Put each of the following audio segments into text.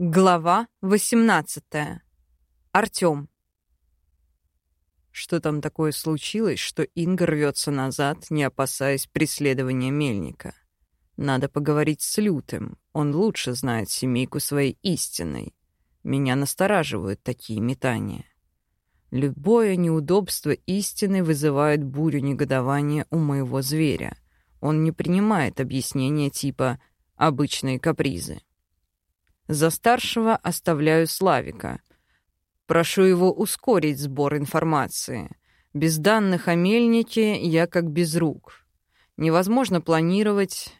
Глава 18. Артём. Что там такое случилось, что Инга рвется назад, не опасаясь преследования Мельника? Надо поговорить с Лютым. Он лучше знает семейку своей истинной. Меня настораживают такие метания. Любое неудобство истины вызывает бурю негодования у моего зверя. Он не принимает объяснения типа «обычные капризы». За старшего оставляю Славика. Прошу его ускорить сбор информации. Без данных о мельнике я как без рук. Невозможно планировать,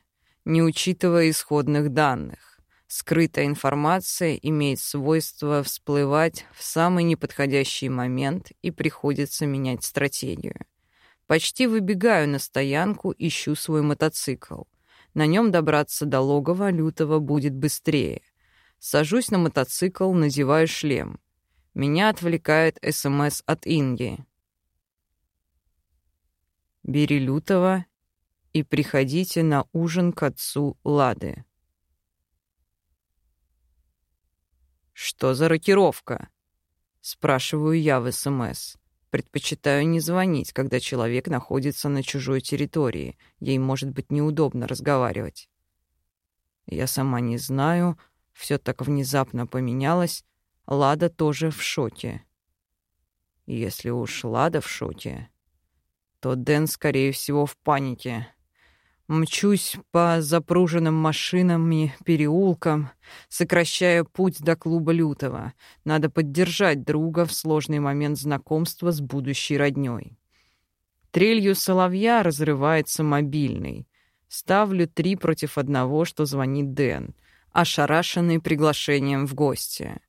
не учитывая исходных данных. Скрытая информация имеет свойство всплывать в самый неподходящий момент и приходится менять стратегию. Почти выбегаю на стоянку, ищу свой мотоцикл. На нем добраться до логова Лютого будет быстрее — Сажусь на мотоцикл, надеваю шлем. Меня отвлекает СМС от Инги. «Бери Лютого и приходите на ужин к отцу Лады». «Что за рокировка?» — спрашиваю я в СМС. Предпочитаю не звонить, когда человек находится на чужой территории. Ей может быть неудобно разговаривать. Я сама не знаю, все так внезапно поменялось, Лада тоже в шоке. Если уж Лада в шоке, то Дэн, скорее всего, в панике. Мчусь по запруженным машинами переулкам, сокращая путь до клуба Лютого. Надо поддержать друга в сложный момент знакомства с будущей роднёй. Трелью соловья разрывается мобильный. Ставлю три против одного, что звонит Дэн ошарашенный приглашением в гости.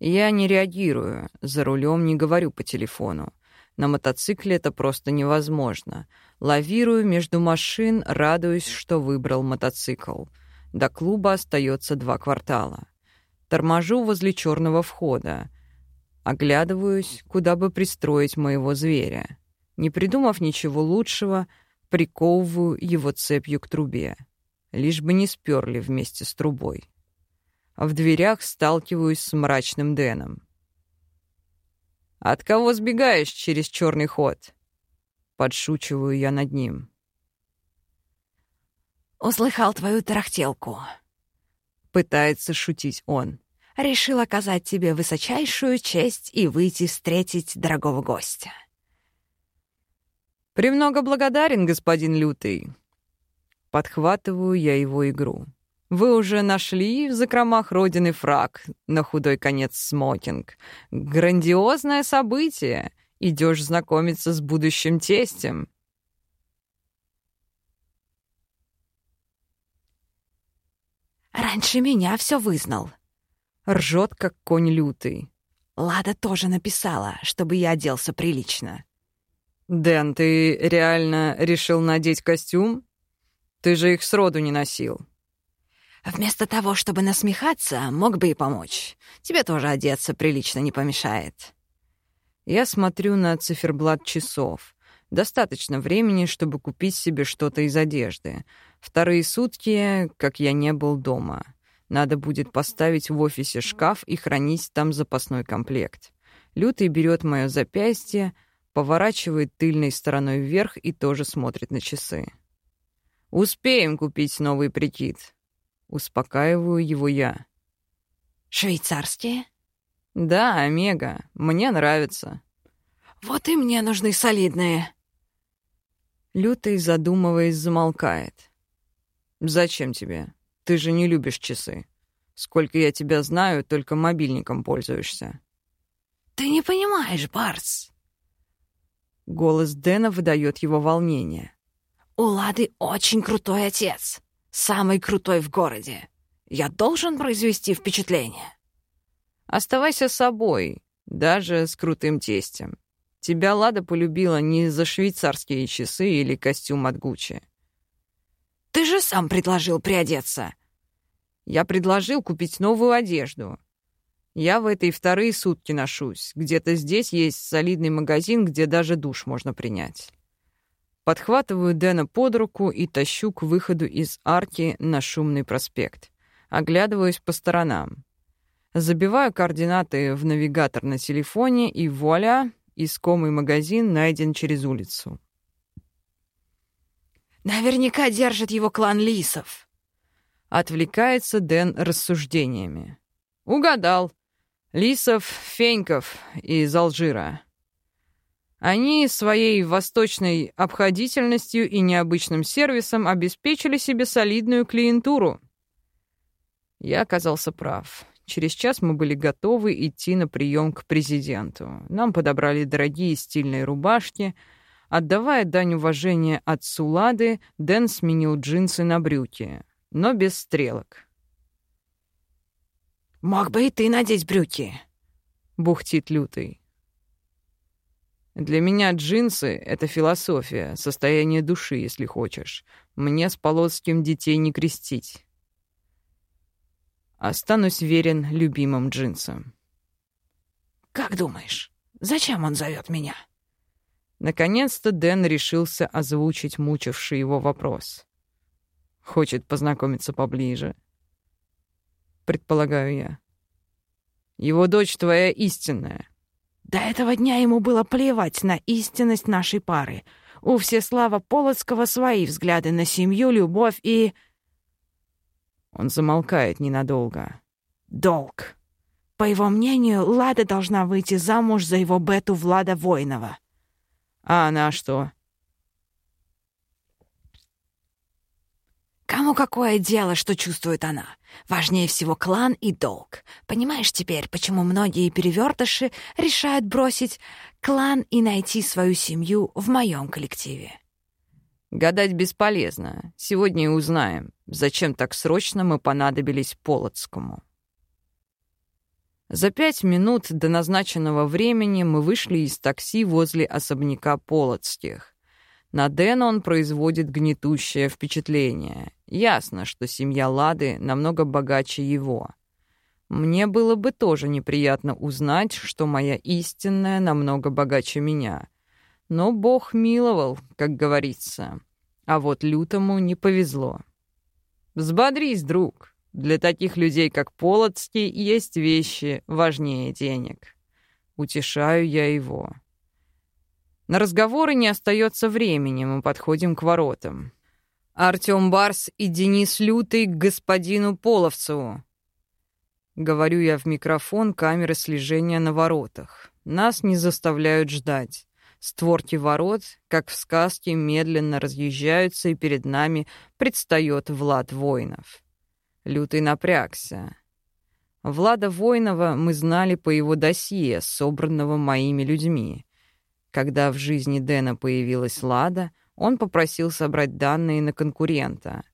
Я не реагирую, за рулем не говорю по телефону. На мотоцикле это просто невозможно. Лавирую между машин, радуюсь, что выбрал мотоцикл. До клуба остается два квартала. Торможу возле черного входа. Оглядываюсь, куда бы пристроить моего зверя. Не придумав ничего лучшего, приковываю его цепью к трубе. Лишь бы не сперли вместе с трубой. В дверях сталкиваюсь с мрачным Дэном. «От кого сбегаешь через черный ход?» Подшучиваю я над ним. «Услыхал твою тарахтелку», — пытается шутить он. «Решил оказать тебе высочайшую честь и выйти встретить дорогого гостя». «Премного благодарен, господин Лютый». Подхватываю я его игру. Вы уже нашли в закромах родины фраг, на худой конец смокинг. Грандиозное событие. Идешь знакомиться с будущим тестем. Раньше меня все вызнал. Ржет, как конь лютый. Лада тоже написала, чтобы я оделся прилично. Дэн, ты реально решил надеть костюм? Ты же их сроду не носил. Вместо того, чтобы насмехаться, мог бы и помочь. Тебе тоже одеться прилично не помешает. Я смотрю на циферблат часов. Достаточно времени, чтобы купить себе что-то из одежды. Вторые сутки, как я не был дома. Надо будет поставить в офисе шкаф и хранить там запасной комплект. Лютый берет мое запястье, поворачивает тыльной стороной вверх и тоже смотрит на часы. «Успеем купить новый прикид», Успокаиваю его я. «Швейцарские?» «Да, Омега. Мне нравится». «Вот и мне нужны солидные». Лютый, задумываясь, замолкает. «Зачем тебе? Ты же не любишь часы. Сколько я тебя знаю, только мобильником пользуешься». «Ты не понимаешь, Барс». Голос Дэна выдает его волнение. «У Лады очень крутой отец самый крутой в городе. Я должен произвести впечатление. Оставайся собой, даже с крутым тестем. Тебя Лада полюбила не за швейцарские часы или костюм от Гуччи. Ты же сам предложил приодеться. Я предложил купить новую одежду. Я в этой вторые сутки ношусь. Где-то здесь есть солидный магазин, где даже душ можно принять. Подхватываю Дэна под руку и тащу к выходу из арки на шумный проспект. Оглядываюсь по сторонам. Забиваю координаты в навигатор на телефоне, и вуаля, искомый магазин найден через улицу. «Наверняка держит его клан лисов», — отвлекается Дэн рассуждениями. «Угадал. Лисов, Феньков из Алжира. Они своей восточной обходительностью и необычным сервисом обеспечили себе солидную клиентуру. Я оказался прав. Через час мы были готовы идти на прием к президенту. Нам подобрали дорогие стильные рубашки. Отдавая дань уважения отцу Лады, Дэн сменил джинсы на брюки, но без стрелок. «Мог бы и ты надеть брюки», — бухтит лютый. Для меня джинсы — это философия, состояние души, если хочешь. Мне с Полоцким детей не крестить. Останусь верен любимым джинсам. «Как думаешь, зачем он зовет меня?» Наконец-то Дэн решился озвучить мучивший его вопрос. «Хочет познакомиться поближе», — предполагаю я. «Его дочь твоя истинная». До этого дня ему было плевать на истинность нашей пары. У Всеслава Полоцкого свои взгляды на семью, любовь и... Он замолкает ненадолго. Долг. По его мнению, Лада должна выйти замуж за его бету Влада Воинова. А она что? Кому какое дело, что чувствует она? Важнее всего клан и долг. Понимаешь теперь, почему многие перевертыши решают бросить клан и найти свою семью в моем коллективе? Гадать бесполезно. Сегодня и узнаем, зачем так срочно мы понадобились Полоцкому. За пять минут до назначенного времени мы вышли из такси возле особняка Полоцких. На Дэна он производит гнетущее впечатление. Ясно, что семья Лады намного богаче его. Мне было бы тоже неприятно узнать, что моя истинная намного богаче меня. Но Бог миловал, как говорится. А вот лютому не повезло. Взбодрись, друг. Для таких людей, как Полоцкий, есть вещи важнее денег. Утешаю я его. На разговоры не остается времени, мы подходим к воротам. Артём Барс и Денис Лютый к господину Половцеву. Говорю я в микрофон камеры слежения на воротах. Нас не заставляют ждать. Створки ворот, как в сказке, медленно разъезжаются, и перед нами предстает Влад Воинов. Лютый напрягся. Влада Воинова мы знали по его досье, собранного моими людьми. Когда в жизни Дэна появилась Лада, он попросил собрать данные на конкурента.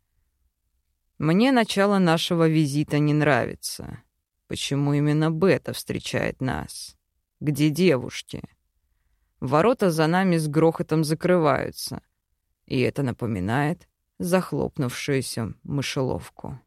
Мне начало нашего визита не нравится. Почему именно Бета встречает нас? Где девушки? Ворота за нами с грохотом закрываются, и это напоминает захлопнувшуюся мышеловку.